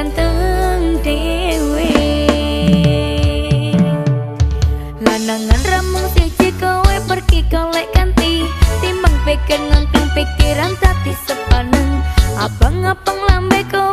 berantem dewe Lanangan ramung siji kowe pergi golek ganti. Timbang pikir ngantung pikiran tadi sepaneng. Abang-abang lambe kowe